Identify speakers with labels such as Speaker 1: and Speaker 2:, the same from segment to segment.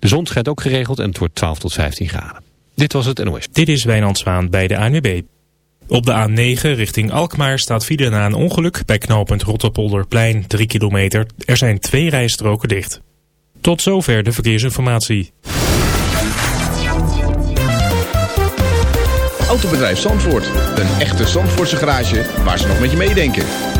Speaker 1: De zon schijnt ook geregeld en het wordt 12 tot 15 graden. Dit was het NOS.
Speaker 2: Dit is Wijnand Zwaan bij de ANWB. Op de A9 richting Alkmaar staat file na een ongeluk bij knooppunt Rotterpolderplein 3 kilometer. Er zijn twee rijstroken dicht. Tot zover de verkeersinformatie.
Speaker 3: Autobedrijf Zandvoort. Een echte Zandvoortse garage waar ze nog met je meedenken.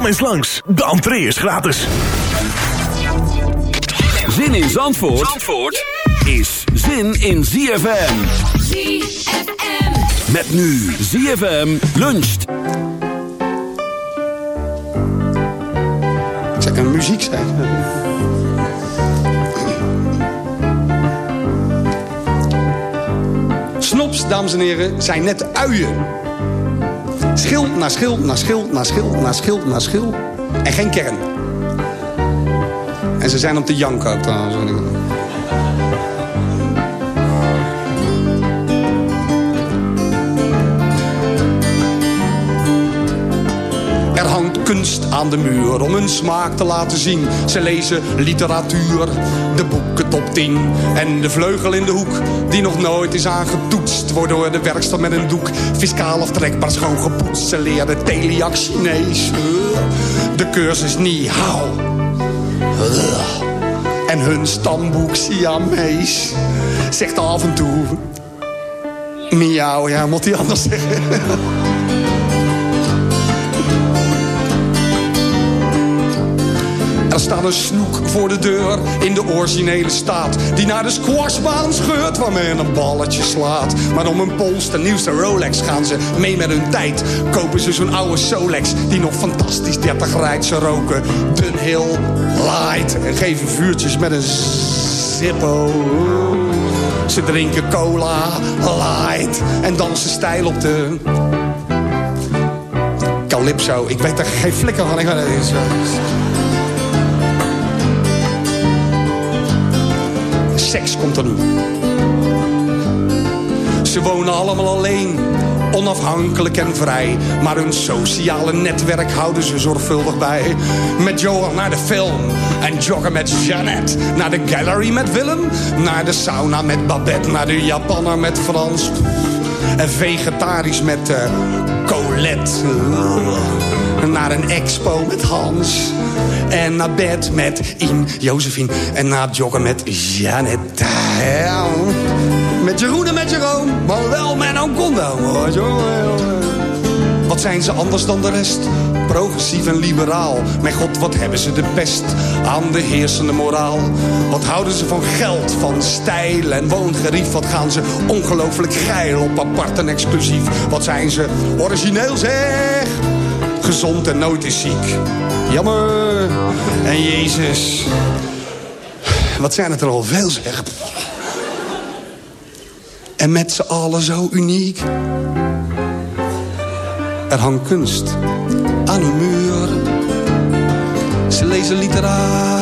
Speaker 4: Kom eens langs, de entree is gratis.
Speaker 5: Zin in Zandvoort, Zandvoort is zin in ZFM.
Speaker 6: ZFM.
Speaker 5: Met nu ZFM luncht.
Speaker 7: Het kan muziek zijn. Snops, dames en heren, zijn net uien. Schil na schil, na schil, na schil, na schil, na schil. En geen kern. En ze zijn om te janken ook trouwens. Kunst aan de muur om hun smaak te laten zien. Ze lezen literatuur, de boeken top 10. En de vleugel in de hoek, die nog nooit is aangetoetst... door de werkster met een doek fiscaal aftrekbaar schoon gepoetst. Ze leren Teliac Chinees, de cursus Ni Hao. En hun stamboek Siamees zegt af en toe... Miauw, ja, moet hij anders zeggen. Er staat een snoek voor de deur in de originele staat. Die naar de squashbaan scheurt waar men een balletje slaat. Maar om een pols, de nieuwste Rolex, gaan ze mee met hun tijd. Kopen ze zo'n oude Solex die nog fantastisch 30 rijdt. Ze roken Dunhill Light en geven vuurtjes met een Zippo. Ze drinken cola light en dansen stijl op de Calypso. Ik weet er geen flikker van. Ik weet het Seks komt er nu. Ze wonen allemaal alleen, onafhankelijk en vrij. Maar hun sociale netwerk houden ze zorgvuldig bij. Met Johan naar de film en joggen met Jeannette. Naar de gallery met Willem, naar de sauna met Babette. Naar de Japanner met Frans. En vegetarisch met eh, Colette. Naar een expo met Hans. En naar bed met In Josephine. En naar het joggen met Janet. Ja, met Jeroen en met Jeroen. Maar wel met een condom. hoor. Wat zijn ze anders dan de rest?
Speaker 8: progressief en liberaal. Mijn god, wat hebben ze de pest aan de heersende moraal. Wat houden ze van geld, van stijl en woongerief. Wat gaan ze ongelooflijk geil op apart en exclusief. Wat zijn ze origineel zeg. Gezond en nooit is ziek. Jammer. En Jezus. Wat zijn het er al veel zeg. En met z'n allen zo uniek. Er hangt kunst aan hun muren. Ze lezen literatuur.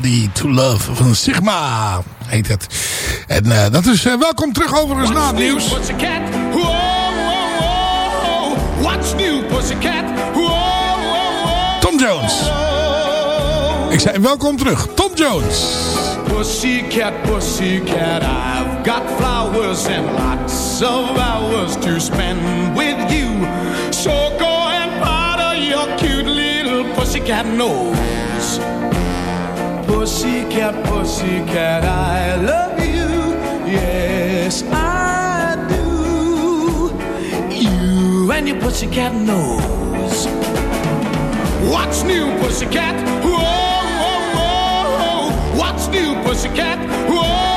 Speaker 9: Nobody to Love
Speaker 10: van Sigma heet het. En eh, dat is eh, welkom terug overigens na het nieuws.
Speaker 11: Pussycat? Whoa, whoa, whoa. What's new, pussycat?
Speaker 10: Tom Jones. Ik zei welkom terug. Tom Jones.
Speaker 11: Pussycat, pussycat, I've got flowers and lots of hours to spend with you. So go and powder your cute little pussycat nose. Pussycat, pussycat, I love you. Yes, I do. You and your pussycat nose. What's new, pussycat? Whoa, whoa, whoa. What's new, pussycat? Whoa.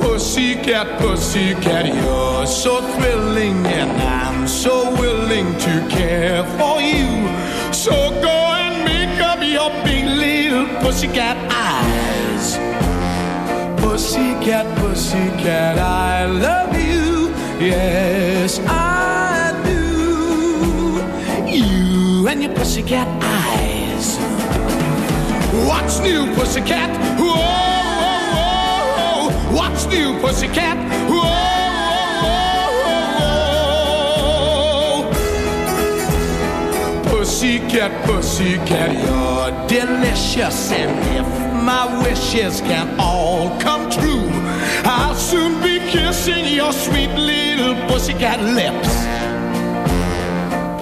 Speaker 11: Pussycat, pussycat, you're so thrilling, and I'm so willing to care for you. So go and make up your big little pussycat eyes. Pussycat, pussycat, I love you. Yes, I do. You and your pussycat eyes. What's new, pussycat? Whoa, whoa, whoa. What's new, pussycat? Pussycat, pussycat, you're delicious. And if my wishes can all come true, I'll soon be kissing your sweet little pussycat lips.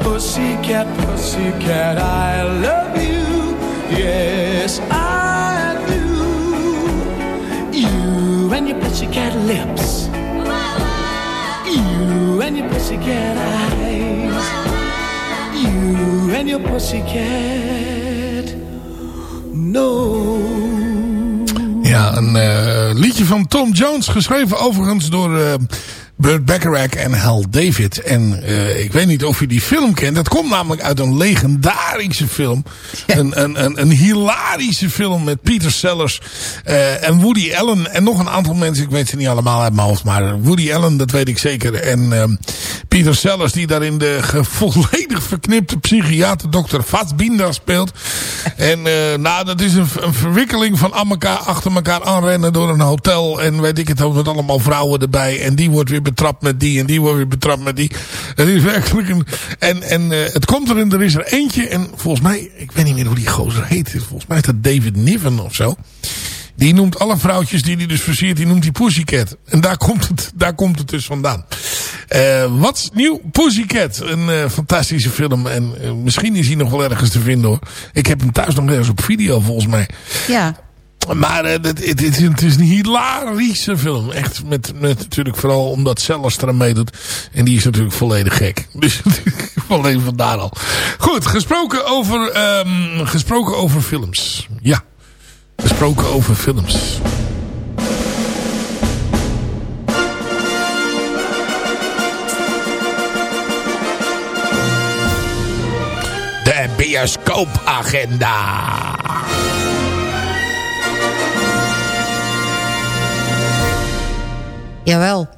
Speaker 11: Pussycat, pussycat, I love you. Yes, I do. You and your pussycat lips. You and your pussycat eyes. And your pussycat. No.
Speaker 10: Ja, een eh, liedje van Tom Jones. Geschreven overigens door eh, Burt Bacharach en Hal David. En eh, ik weet niet of je die film kent. Dat komt namelijk uit een legendarische film. Een, een, een, een hilarische film met Peter Sellers eh, en Woody Allen. En nog een aantal mensen. Ik weet ze niet allemaal uit mijn hoofd. Maar Woody Allen, dat weet ik zeker. En Peter Sellers die daarin de volledig verknipte psychiater Dr. Fassbinder speelt. En eh, nou, dat is een, een verwikkeling van elkaar, achter elkaar aanrennen door een hotel. En weet ik het ook, met allemaal vrouwen erbij. En die wordt weer betrapt met die en die wordt weer betrapt met die. Het is werkelijk een... En, en eh, het komt erin, er is er eentje. En volgens mij, ik weet niet meer hoe die gozer heet. Volgens mij is dat David Niven of zo. Die noemt alle vrouwtjes die hij dus versiert, die noemt hij Pussycat. En daar komt het, daar komt het dus vandaan. Eh What's New Pussycat? Een eh, fantastische film. En eh, misschien is hij nog wel ergens te vinden hoor. Ik heb hem thuis nog ergens op video volgens mij.
Speaker 12: Ja.
Speaker 10: Maar het, het, het is, het is een hilarische film. Echt met, met natuurlijk vooral omdat Sellers eraan meedoet. En die is natuurlijk volledig gek. Dus alleen vandaar al. Goed, gesproken over, ehm, gesproken over films. Ja, gesproken over films. De bioscoopagenda.
Speaker 12: Jawel.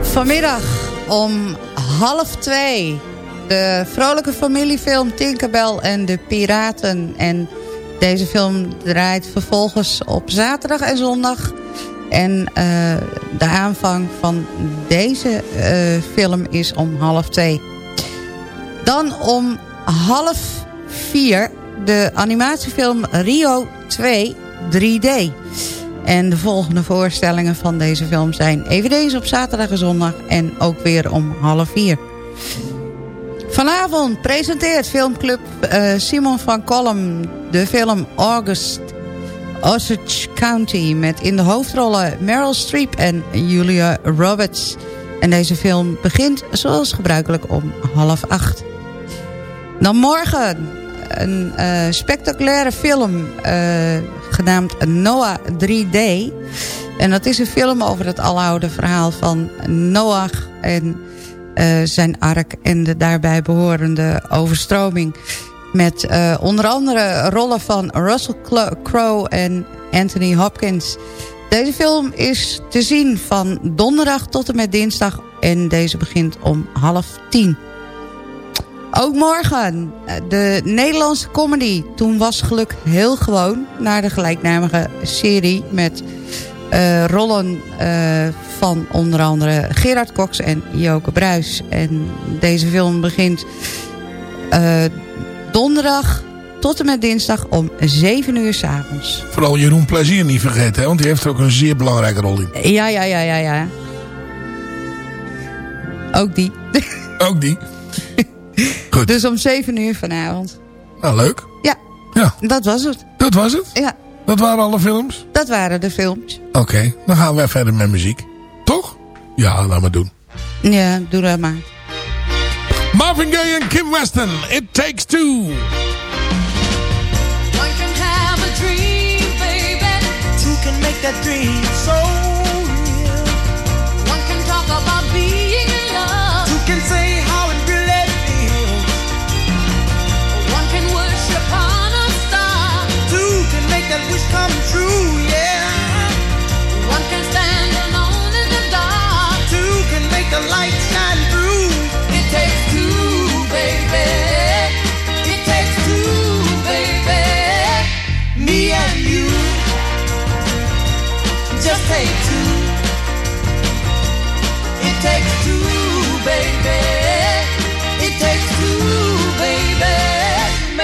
Speaker 12: Vanmiddag om half twee. De vrolijke familiefilm Tinkerbell en de Piraten. En deze film draait vervolgens op zaterdag en zondag. En eh, de aanvang van deze eh, film is om half twee. Dan om half vier de animatiefilm Rio 2 3D. En de volgende voorstellingen van deze film zijn eveneens op zaterdag en zondag en ook weer om half vier. Vanavond presenteert filmclub eh, Simon van Kolm de film August Osage County... met in de hoofdrollen Meryl Streep en Julia Roberts. En deze film begint zoals gebruikelijk om half acht. Dan morgen een eh, spectaculaire film eh, genaamd Noah 3D. En dat is een film over het aloude verhaal van Noach en eh, zijn ark... en de daarbij behorende overstroming. Met onder andere rollen van Russell Crowe en Anthony Hopkins. Deze film is te zien van donderdag tot en met dinsdag... en deze begint om half tien. Ook morgen eh, de Nederlandse comedy. Toen was geluk heel gewoon. Naar de gelijknamige serie met eh, rollen eh, van onder andere Gerard Cox en Joke Bruis. En deze film begint donderdag tot en met dinsdag om 7 uur s'avonds.
Speaker 10: Vooral Jeroen Plezier niet vergeten, hè, want die heeft er ook een zeer belangrijke rol in.
Speaker 12: Ja, ja, ja, ja, ja. Ook die.
Speaker 10: Ook die. Goed.
Speaker 12: Dus om 7 uur vanavond.
Speaker 10: Nou, leuk.
Speaker 12: Ja,
Speaker 10: Ja,
Speaker 12: dat was het.
Speaker 10: dat was het.
Speaker 12: Ja,
Speaker 10: Dat waren alle films.
Speaker 12: dat waren de films.
Speaker 10: Oké, dan gaan we verder met muziek. Toch? Ja, laat maar doen.
Speaker 12: Ja, doe dat maar.
Speaker 10: Marvin Gaye en Kim Weston. It Takes Two.
Speaker 6: One can have a dream, baby.
Speaker 13: Two can make that dream so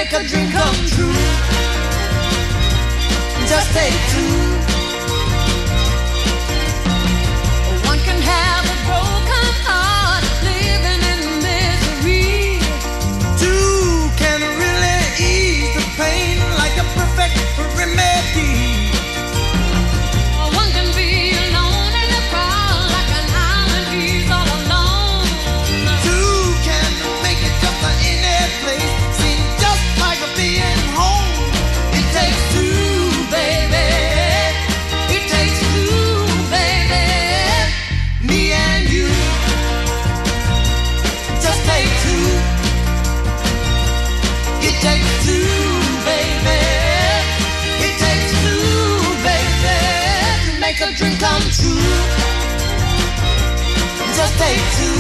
Speaker 14: make a dream come true. Just take two.
Speaker 15: Just
Speaker 14: take two.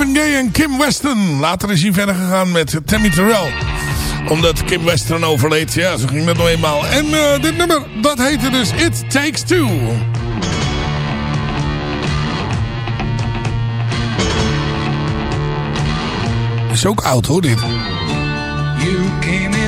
Speaker 10: Marvin Gaye en Kim Weston. Later is hij verder gegaan met Tammy Terrell. Omdat Kim Weston overleed. Ja, zo ging dat nog eenmaal. En eh, dit nummer, dat heette dus It Takes Two. Is ook oud hoor, dit.
Speaker 15: You came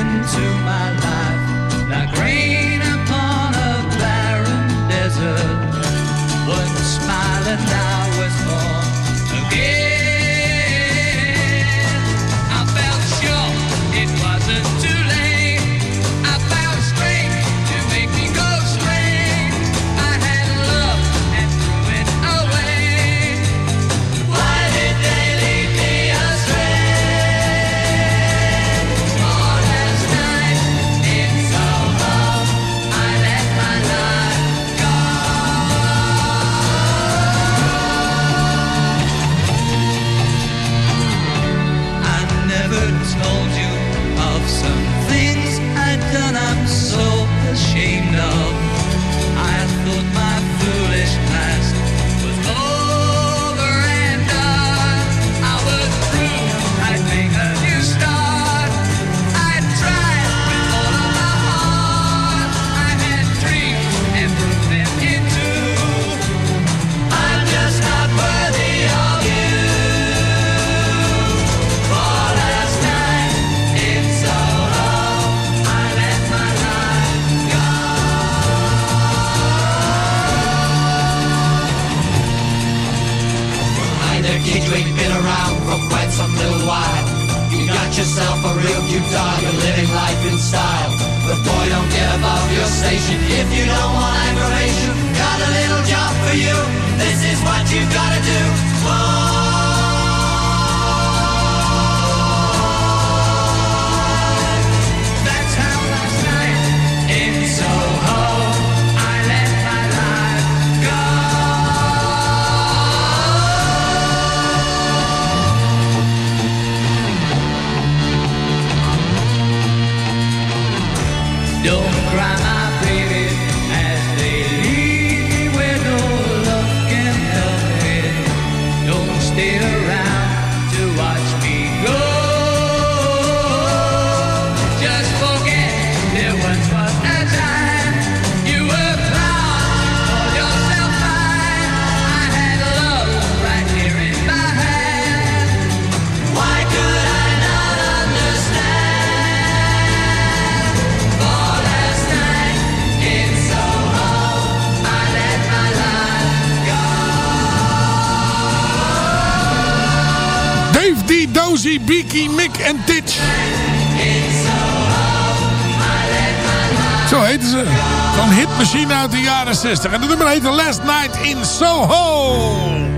Speaker 10: Zo'n hitmachine uit de jaren 60. En de nummer heette Last Night in Soho.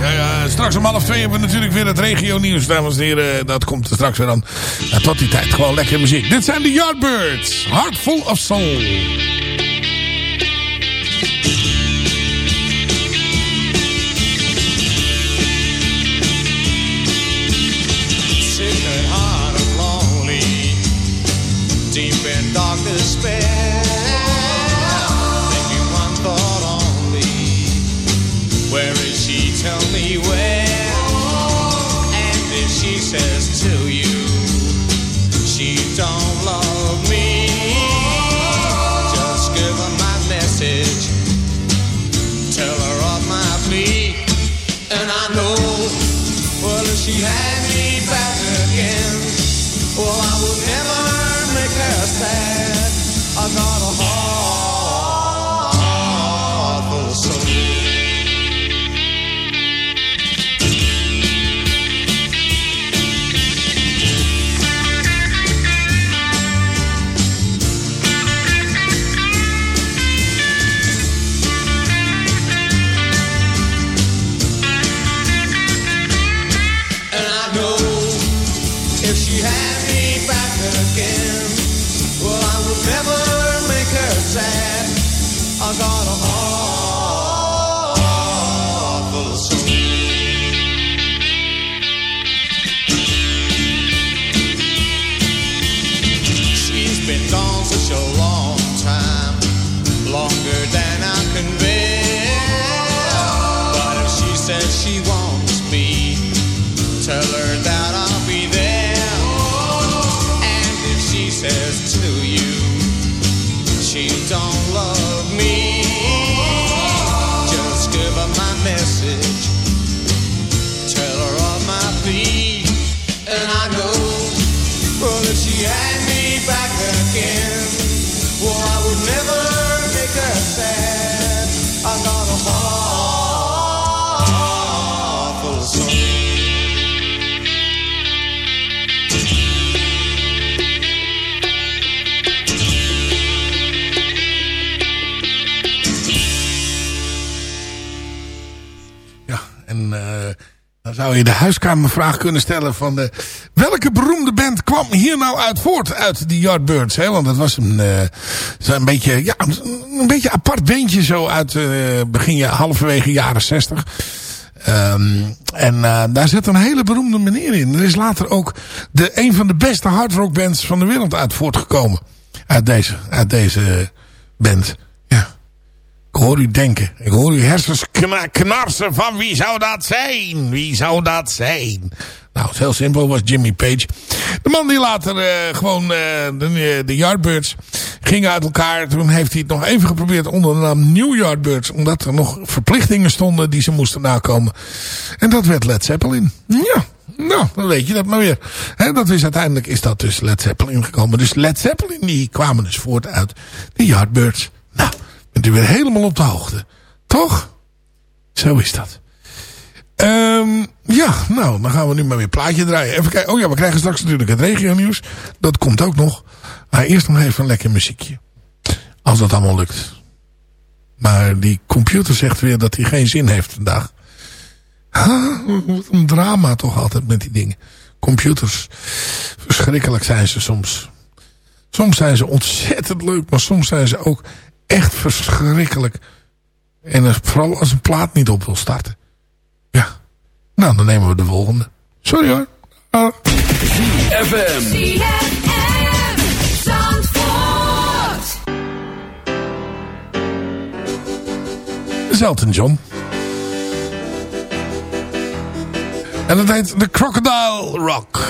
Speaker 10: Ja, ja, straks om half twee hebben we natuurlijk weer het regio nieuws, dames en heren. Dat komt er straks weer dan. Tot die tijd gewoon lekker muziek. Dit zijn de Yardbirds. Heartful of Soul. Zou je de huiskamervraag kunnen stellen van... de welke beroemde band kwam hier nou uit voort uit die Yardbirds? Hè? Want dat was een, eh, zo een, beetje, ja, een beetje apart bandje zo uit eh, begin ja, halverwege jaren zestig. Ehm, en eh, daar zit een hele beroemde meneer in. Er is later ook de, een van de beste hardrockbands van de wereld uit voortgekomen. Uit deze, uit deze band. Ik hoor u denken. Ik hoor uw hersens kna knarsen van wie zou dat zijn? Wie zou dat zijn? Nou, het heel simpel. was Jimmy Page. De man die later uh, gewoon uh, de, de Yardbirds gingen uit elkaar. Toen heeft hij het nog even geprobeerd onder de naam New Yardbirds. Omdat er nog verplichtingen stonden die ze moesten nakomen. En dat werd Led Zeppelin. Ja. Nou, dan weet je dat maar weer. Dat is uiteindelijk is dat dus Led Zeppelin gekomen. Dus Led Zeppelin die kwamen dus voort uit de Yardbirds. U weer helemaal op de hoogte. Toch? Zo is dat. Um, ja, nou, dan gaan we nu maar weer plaatje draaien. Even kijken. Oh ja, we krijgen straks natuurlijk het regio nieuws. Dat komt ook nog. Maar eerst nog even een lekker muziekje. Als dat allemaal lukt. Maar die computer zegt weer dat hij geen zin heeft vandaag. Wat een drama toch altijd met die dingen. Computers. Verschrikkelijk zijn ze soms. Soms zijn ze ontzettend leuk. Maar soms zijn ze ook echt verschrikkelijk. En vooral als een plaat niet op wil starten. Ja. Nou, dan nemen we de volgende. Sorry hoor. Uh. John. En dat heet The Crocodile Rock.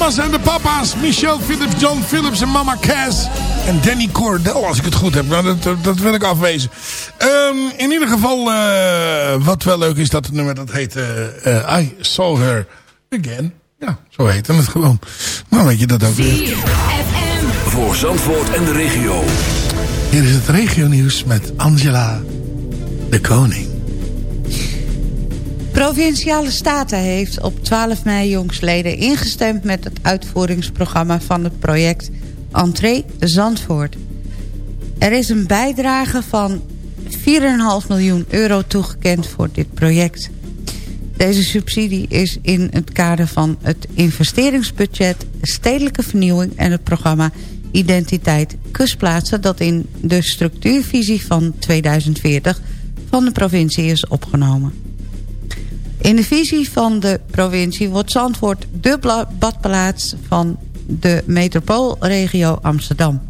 Speaker 10: Mama's en de papa's. Michelle Phillips, John Phillips en mama Cass. En Danny Cordell, als ik het goed heb. Maar dat, dat, dat wil ik afwezen. Ehm, in ieder geval, eh, wat wel leuk is, dat het nummer dat heet eh, eh, I Saw Her Again. Ja, zo heet het gewoon. Nou weet je dat ook weer.
Speaker 5: Voor Zandvoort en de regio.
Speaker 10: Hier is het regionieuws met Angela de Koning.
Speaker 12: Provinciale Staten heeft op 12 mei jongstleden ingestemd met het uitvoeringsprogramma van het project Entree Zandvoort. Er is een bijdrage van 4,5 miljoen euro toegekend voor dit project. Deze subsidie is in het kader van het investeringsbudget Stedelijke Vernieuwing en het programma Identiteit Kustplaatsen dat in de structuurvisie van 2040 van de provincie is opgenomen. In de visie van de provincie wordt Zandvoort de badplaats van de metropoolregio Amsterdam.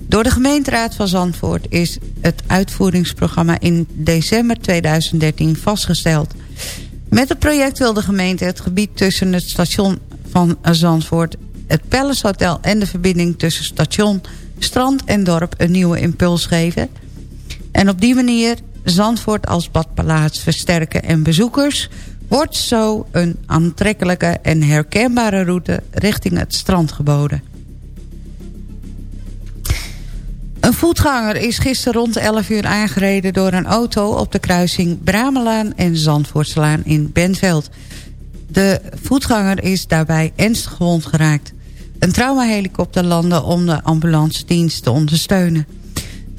Speaker 12: Door de gemeenteraad van Zandvoort is het uitvoeringsprogramma in december 2013 vastgesteld. Met het project wil de gemeente het gebied tussen het station van Zandvoort, het Palace Hotel en de verbinding tussen station, strand en dorp een nieuwe impuls geven. En op die manier Zandvoort als badplaats versterken en bezoekers... wordt zo een aantrekkelijke en herkenbare route richting het strand geboden. Een voetganger is gisteren rond 11 uur aangereden door een auto... op de kruising Bramelaan en Zandvoortslaan in Benveld. De voetganger is daarbij ernstig gewond geraakt. Een traumahelikopter landde om de ambulance dienst te ondersteunen.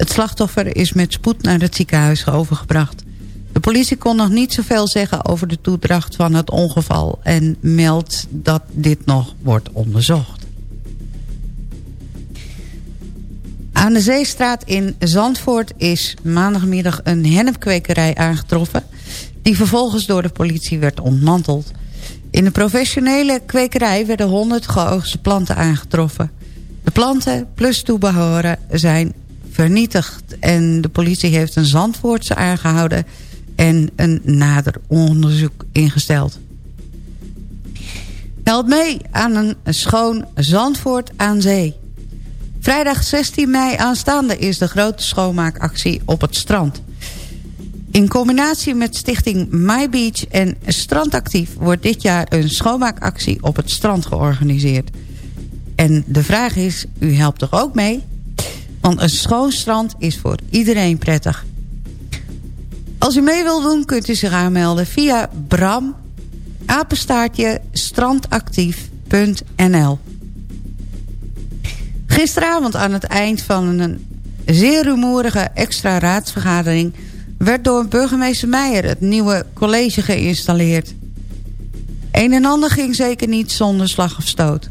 Speaker 12: Het slachtoffer is met spoed naar het ziekenhuis overgebracht. De politie kon nog niet zoveel zeggen over de toedracht van het ongeval... en meldt dat dit nog wordt onderzocht. Aan de Zeestraat in Zandvoort is maandagmiddag een hennepkwekerij aangetroffen... die vervolgens door de politie werd ontmanteld. In de professionele kwekerij werden 100 geoogste planten aangetroffen. De planten plus toebehoren zijn vernietigd. En de politie heeft een Zandvoortse aangehouden en een nader onderzoek ingesteld. Help mee aan een schoon Zandvoort aan zee. Vrijdag 16 mei aanstaande is de grote schoonmaakactie op het strand. In combinatie met stichting My Beach en Strandactief... wordt dit jaar een schoonmaakactie op het strand georganiseerd. En de vraag is, u helpt toch ook mee? Want een schoon strand is voor iedereen prettig. Als u mee wilt doen, kunt u zich aanmelden via bram apenstaartje strandactief.nl Gisteravond aan het eind van een zeer rumoerige extra raadsvergadering... werd door burgemeester Meijer het nieuwe college geïnstalleerd. Een en ander ging zeker niet zonder slag of stoot.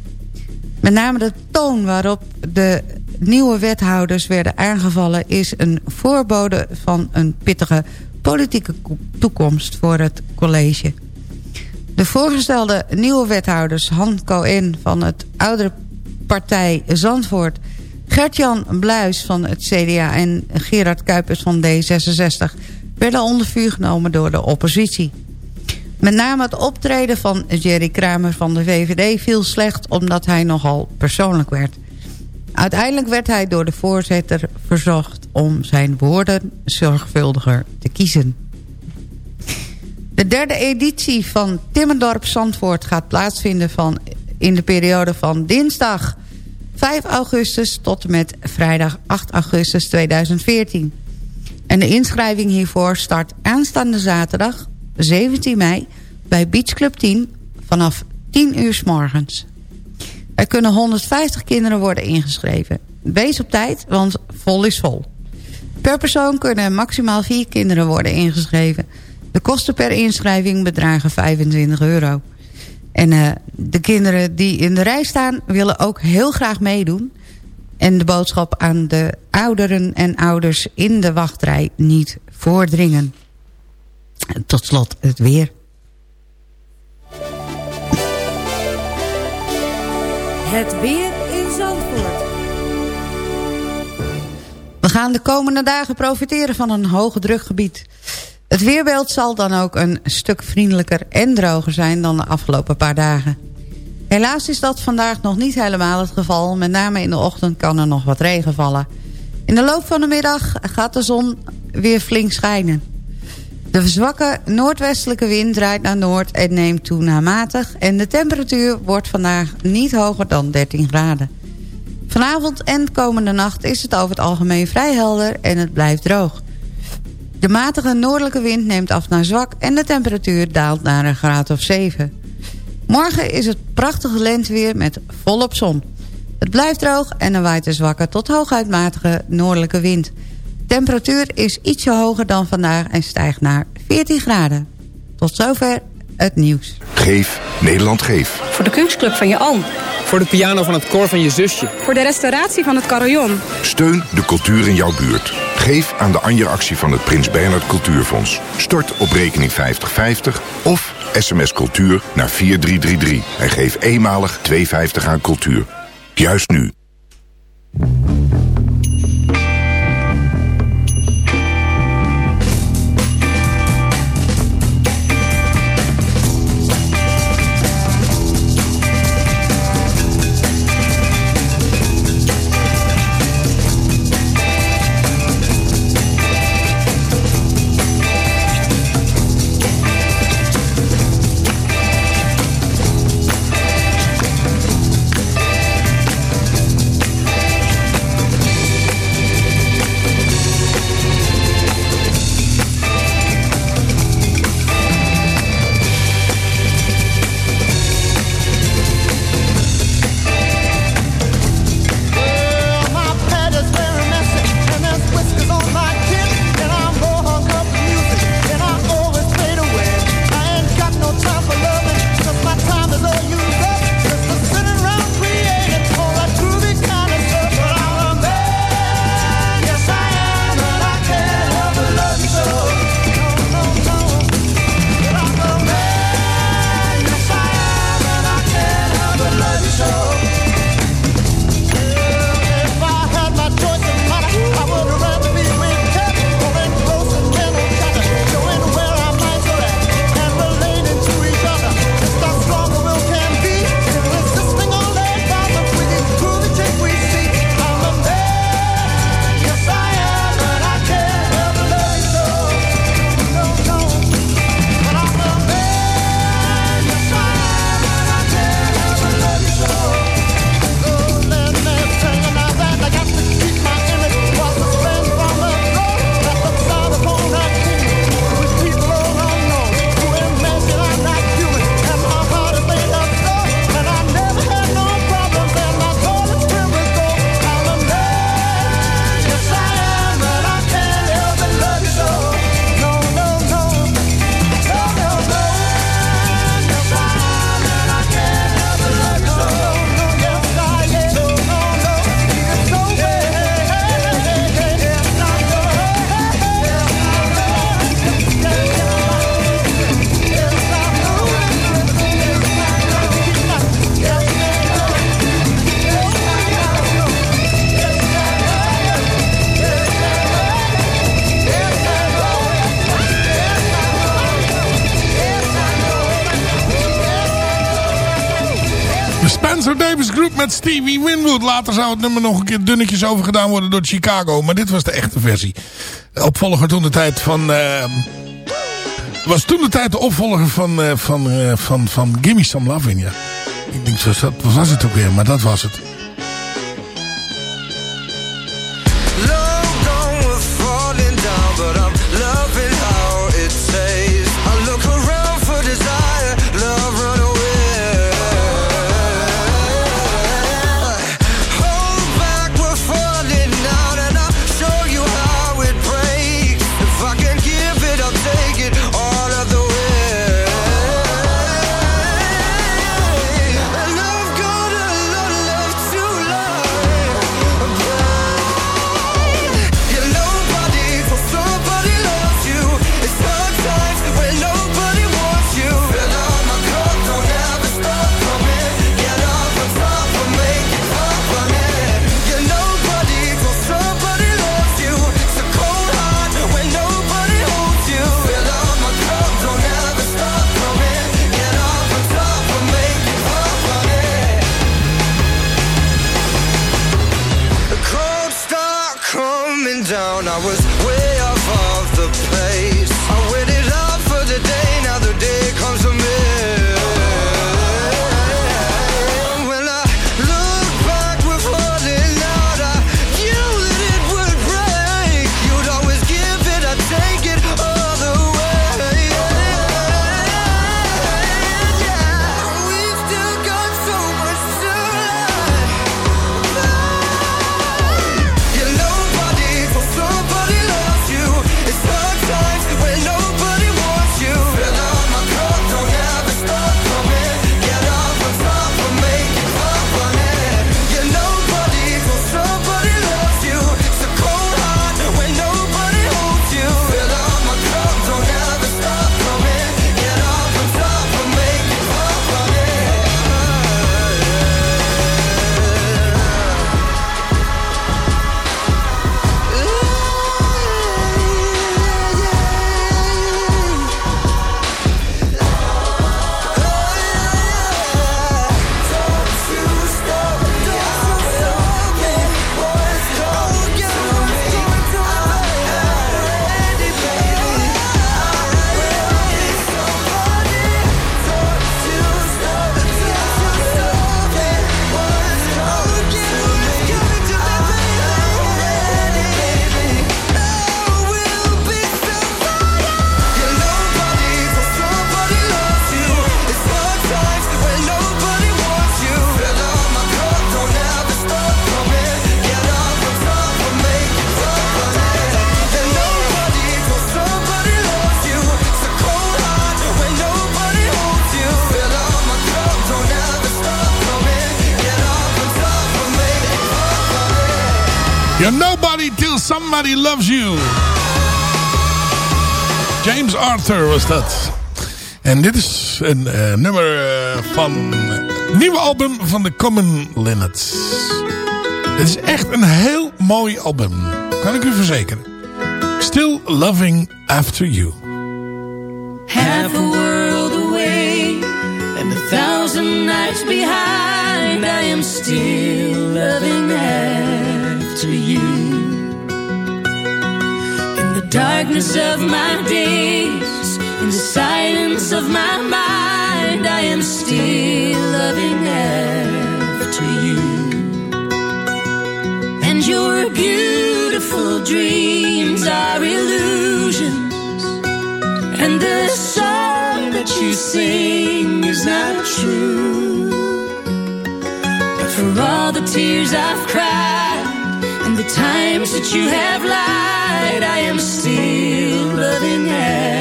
Speaker 12: Met name de toon waarop de nieuwe wethouders werden aangevallen... is een voorbode van een pittige politieke toekomst voor het college. De voorgestelde nieuwe wethouders Han Cohen van het oudere partij Zandvoort... Gert-Jan Bluis van het CDA en Gerard Kuipers van D66... werden onder vuur genomen door de oppositie. Met name het optreden van Jerry Kramer van de VVD viel slecht... omdat hij nogal persoonlijk werd... Uiteindelijk werd hij door de voorzitter verzocht om zijn woorden zorgvuldiger te kiezen. De derde editie van Timmendorp Zandvoort gaat plaatsvinden van, in de periode van dinsdag 5 augustus tot en met vrijdag 8 augustus 2014. En de inschrijving hiervoor start aanstaande zaterdag 17 mei bij Beach Club 10 vanaf 10 uur s morgens. Er kunnen 150 kinderen worden ingeschreven. Wees op tijd, want vol is vol. Per persoon kunnen maximaal vier kinderen worden ingeschreven. De kosten per inschrijving bedragen 25 euro. En uh, de kinderen die in de rij staan willen ook heel graag meedoen. En de boodschap aan de ouderen en ouders in de wachtrij niet voordringen. Tot slot het weer. Het weer in Zandvoort. We gaan de komende dagen profiteren van een hoge drukgebied. Het weerbeeld zal dan ook een stuk vriendelijker en droger zijn dan de afgelopen paar dagen. Helaas is dat vandaag nog niet helemaal het geval. Met name in de ochtend kan er nog wat regen vallen. In de loop van de middag gaat de zon weer flink schijnen. De zwakke noordwestelijke wind draait naar noord en neemt toe naar matig... en de temperatuur wordt vandaag niet hoger dan 13 graden. Vanavond en komende nacht is het over het algemeen vrij helder en het blijft droog. De matige noordelijke wind neemt af naar zwak en de temperatuur daalt naar een graad of 7. Morgen is het prachtige lenteweer met volop zon. Het blijft droog en er waait een zwakke tot hooguit matige noordelijke wind. Temperatuur is ietsje hoger dan vandaag en stijgt naar 14 graden. Tot zover het nieuws.
Speaker 14: Geef Nederland Geef.
Speaker 16: Voor de kunstclub van je oom.
Speaker 17: Voor de piano van het koor van je zusje.
Speaker 16: Voor de restauratie van het carillon.
Speaker 14: Steun de cultuur in jouw buurt. Geef aan de Anja-actie van het Prins Bernhard Cultuurfonds. Stort op rekening 5050 of sms cultuur naar 4333. En geef eenmalig 2,50 aan cultuur. Juist nu.
Speaker 18: Stevie Winwood. Later zou het nummer nog een keer dunnetjes overgedaan worden door Chicago. Maar dit was de echte versie. Opvolger toen de tijd van... eh, was toen de tijd de opvolger van, eh, van, eh, van, van Gimme Some Lovin', ja. Ik denk, zo wat was het ook weer? Maar dat was het.
Speaker 10: Somebody Loves You. James Arthur was dat. En dit is een eh, nummer eh, van het nieuwe album van de Common Linnets. Het is echt een heel mooi album. Kan ik u verzekeren. Still Loving After You.
Speaker 6: Half a world away and a thousand nights behind. I am still loving after you. Darkness of my days, in the silence of my mind, I am still loving after you. And your beautiful dreams are illusions. And the song that you sing is not true. But for all the tears I've cried and the times that you have lied, I am still loving after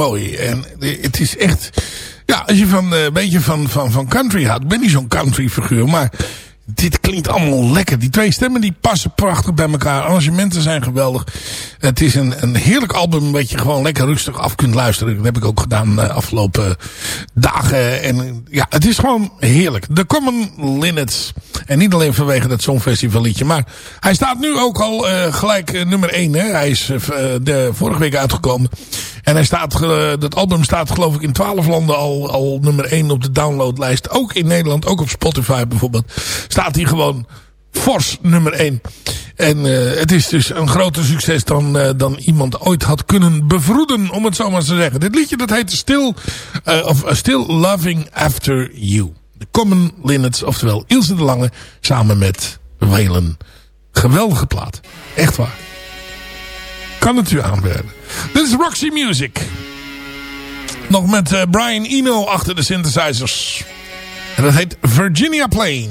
Speaker 10: mooi. En het is echt... Ja, als je van, eh, een beetje van, van, van country houdt. Ik ben niet zo'n country figuur, maar... Dit klinkt allemaal lekker. Die twee stemmen die passen prachtig bij elkaar. Arrangementen zijn geweldig. Het is een, een heerlijk album wat je gewoon lekker rustig af kunt luisteren. Dat heb ik ook gedaan de afgelopen dagen. En ja, het is gewoon heerlijk. The Common Linnets. En niet alleen vanwege dat Songfestival liedje. Maar hij staat nu ook al gelijk nummer 1. Hè? Hij is de vorige week uitgekomen. En hij staat, dat album staat geloof ik in 12 landen al, al nummer 1 op de downloadlijst. Ook in Nederland, ook op Spotify bijvoorbeeld staat hij gewoon fors nummer 1. En eh, het is dus een groter succes dan, eh, dan iemand ooit had kunnen bevroeden, om het zo maar te zeggen. Dit liedje dat heet Still, eh, of Still Loving After You. De Common Linnets, oftewel Ilse de Lange, samen met Welen. Geweldige plaat. Echt waar. Kan het u aanbevelen. Dit is Roxy Music.
Speaker 8: Nog met Brian Eno achter de synthesizers. En dat heet Virginia Plain.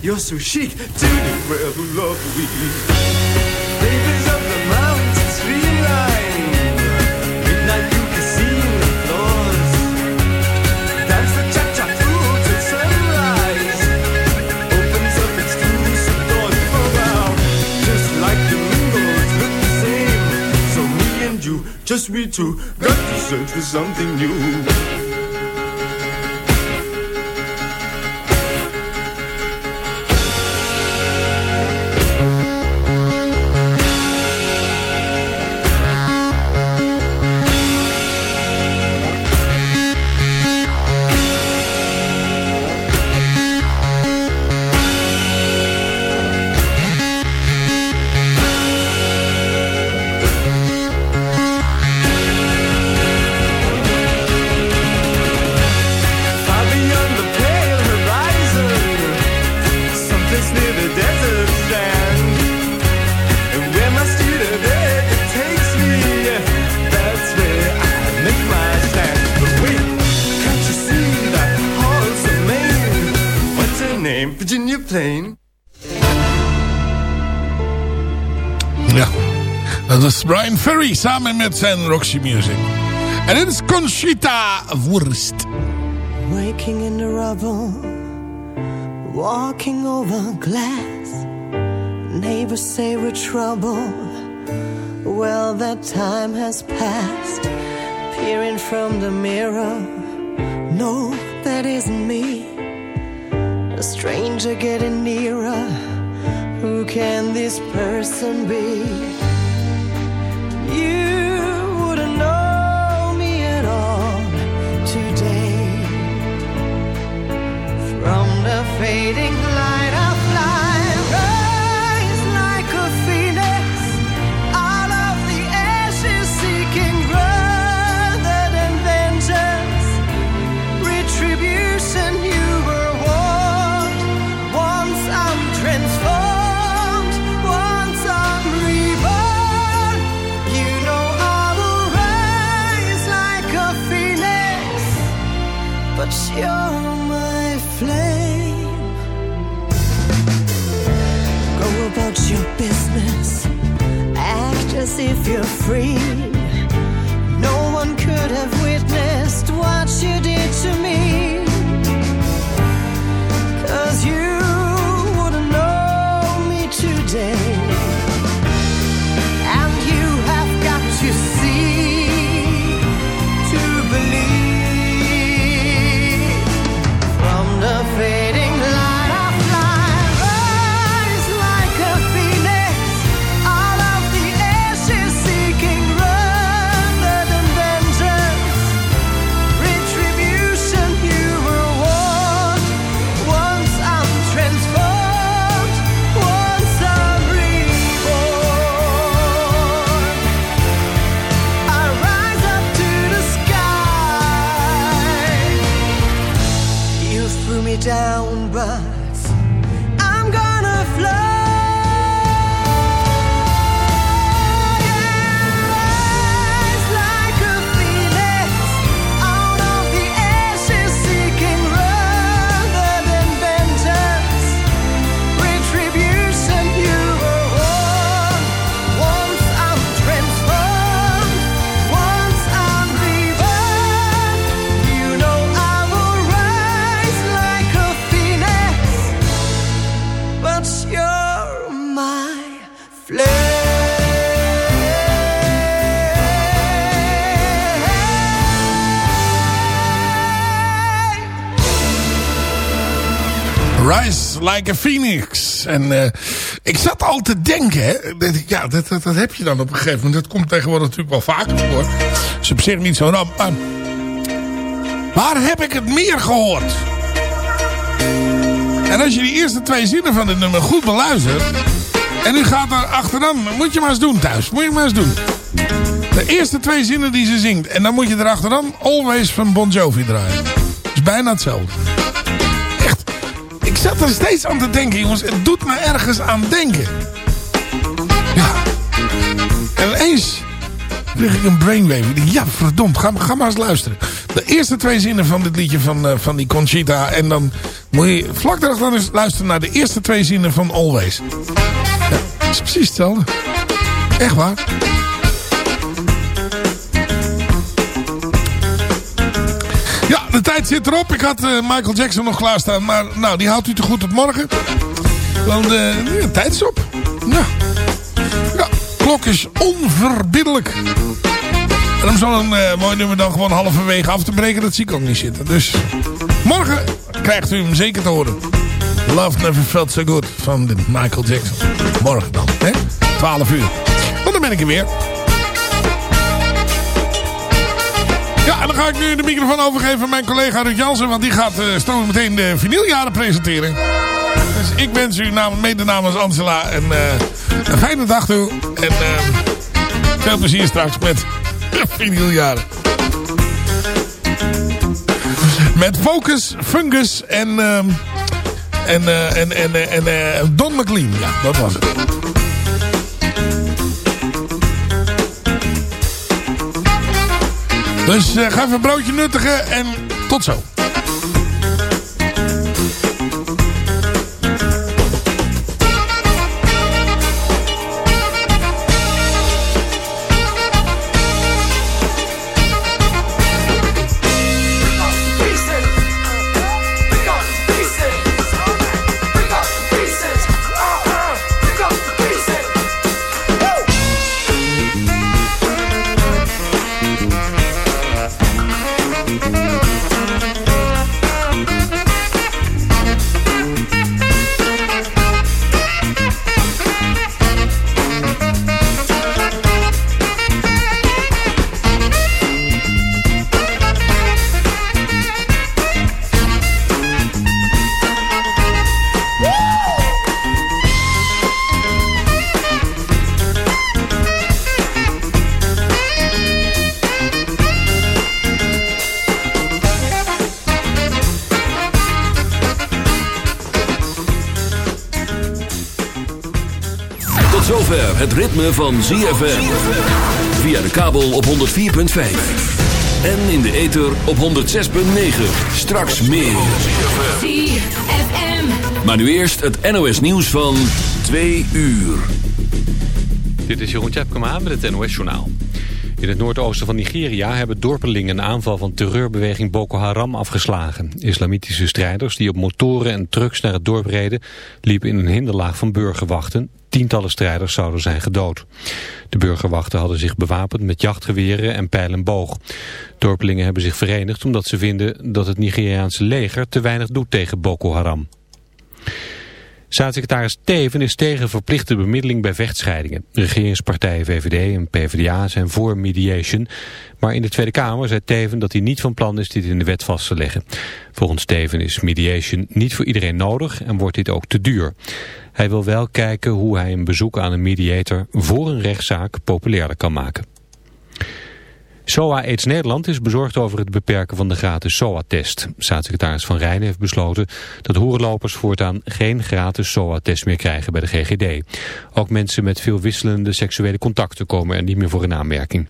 Speaker 10: You're so chic, to the rebel love we. Papers of the mountains streamline. Midnight you can see in the floors. Dance the cha cha through till sunrise. Opens up exclusive doors for wow. Just like the windows look the same. So me and you, just we two, got to search for something new.
Speaker 8: samen met zijn Roxy Music. En dit is Conchita Wurst.
Speaker 14: Waking in the rubble, walking over glass. Neighbors say we're trouble, well that time has passed. Peering from the mirror, no that isn't me. A stranger getting nearer, who can this person be? as if you're free. No one could have witnessed what you did to me. Rise Like a Phoenix.
Speaker 10: En eh, ik zat al te denken, hè, dat, ja, dat, dat, heb je dan op een gegeven moment. Dat komt tegenwoordig natuurlijk wel vaker voor. is op zich niet zo ramp. Maar waar heb ik het meer gehoord? En als je die eerste twee zinnen van dit nummer goed beluistert... en u gaat daar achteraan, moet je maar eens doen thuis. Moet je maar eens doen. De eerste twee zinnen die ze zingt. En dan moet je erachteraan Always van Bon Jovi draaien. Is bijna hetzelfde. Zat er steeds aan te denken, jongens. Het doet me ergens aan denken. Ja. En ineens kreeg ik een brainwave. Ja, verdomd. Ga, ga maar eens luisteren. De eerste twee zinnen van dit liedje van, eh, van die Conchita. En dan moet je vlak daarna eens luisteren naar de eerste twee zinnen van Always. Ja, het is precies hetzelfde. Echt waar. De tijd zit erop. Ik had eh, Michael Jackson nog klaarstaan. Maar nou, die houdt u te goed tot morgen. Want eh, de tijd is op. Ja. ja, klok is onverbiddelijk. En om zo'n eh, mooi nummer dan gewoon halverwege af te breken, dat zie ik ook niet zitten. Dus morgen krijgt u hem zeker te horen. Love Never Felt So Good van de Michael Jackson. Morgen dan, hè? 12 uur. Want dan ben ik er weer. En dan ga ik nu de microfoon overgeven aan mijn collega Ruud Jansen. Want die gaat uh, straks meteen de vinyljaren presenteren. Dus ik wens u namens, mede namens Angela een, uh, een fijne dag toe. En uh, veel plezier straks met vinyljaren. Met Focus, Fungus en, uh, en, en, en, en Don McLean. Ja, dat was het. Dus uh, ga even een broodje nuttigen en tot zo.
Speaker 5: Ritme van ZFM. Via de kabel op 104.5. En in de ether op 106.9. Straks meer.
Speaker 6: ZFM.
Speaker 5: Maar nu eerst het NOS nieuws van 2 uur.
Speaker 1: Dit is Jeroen Tjepkema met het NOS Journaal. In het noordoosten van Nigeria hebben dorpelingen een aanval van terreurbeweging Boko Haram afgeslagen. Islamitische strijders die op motoren en trucks naar het dorp reden... liepen in een hinderlaag van burgerwachten. Tientallen strijders zouden zijn gedood. De burgerwachten hadden zich bewapend met jachtgeweren en pijl en boog. Dorpelingen hebben zich verenigd omdat ze vinden dat het Nigeriaanse leger te weinig doet tegen Boko Haram. Staatssecretaris Teven is tegen verplichte bemiddeling bij vechtscheidingen. Regeringspartijen VVD en PvdA zijn voor mediation. Maar in de Tweede Kamer zei Teven dat hij niet van plan is dit in de wet vast te leggen. Volgens Teven is mediation niet voor iedereen nodig en wordt dit ook te duur. Hij wil wel kijken hoe hij een bezoek aan een mediator voor een rechtszaak populairder kan maken. SOA AIDS Nederland is bezorgd over het beperken van de gratis SOA-test. Staatssecretaris Van Rijn heeft besloten dat hoerenlopers voortaan geen gratis SOA-test meer krijgen bij de GGD. Ook mensen met veel wisselende seksuele contacten komen er niet meer voor in aanmerking.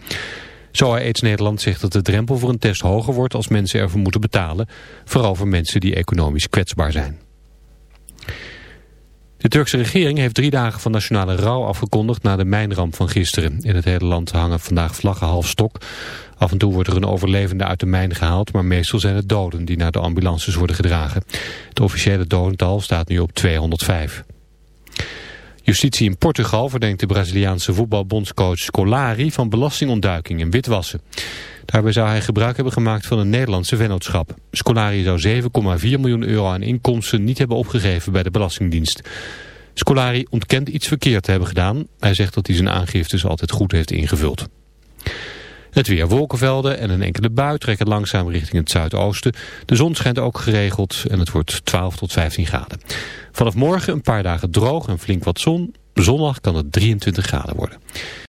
Speaker 1: SOA AIDS Nederland zegt dat de drempel voor een test hoger wordt als mensen ervoor moeten betalen, vooral voor mensen die economisch kwetsbaar zijn. De Turkse regering heeft drie dagen van nationale rouw afgekondigd na de mijnramp van gisteren. In het hele land hangen vandaag vlaggen half stok. Af en toe wordt er een overlevende uit de mijn gehaald, maar meestal zijn het doden die naar de ambulances worden gedragen. Het officiële dodental staat nu op 205. Justitie in Portugal verdenkt de Braziliaanse voetbalbondscoach Scolari van belastingontduiking en witwassen. Daarbij zou hij gebruik hebben gemaakt van een Nederlandse vennootschap. Scolari zou 7,4 miljoen euro aan inkomsten niet hebben opgegeven bij de Belastingdienst. Scolari ontkent iets verkeerd te hebben gedaan. Hij zegt dat hij zijn aangiftes altijd goed heeft ingevuld. Het weer wolkenvelden en een enkele bui trekken langzaam richting het zuidoosten. De zon schijnt ook geregeld en het wordt 12 tot 15 graden. Vanaf morgen een paar dagen droog en flink wat zon. Zondag kan het 23 graden worden.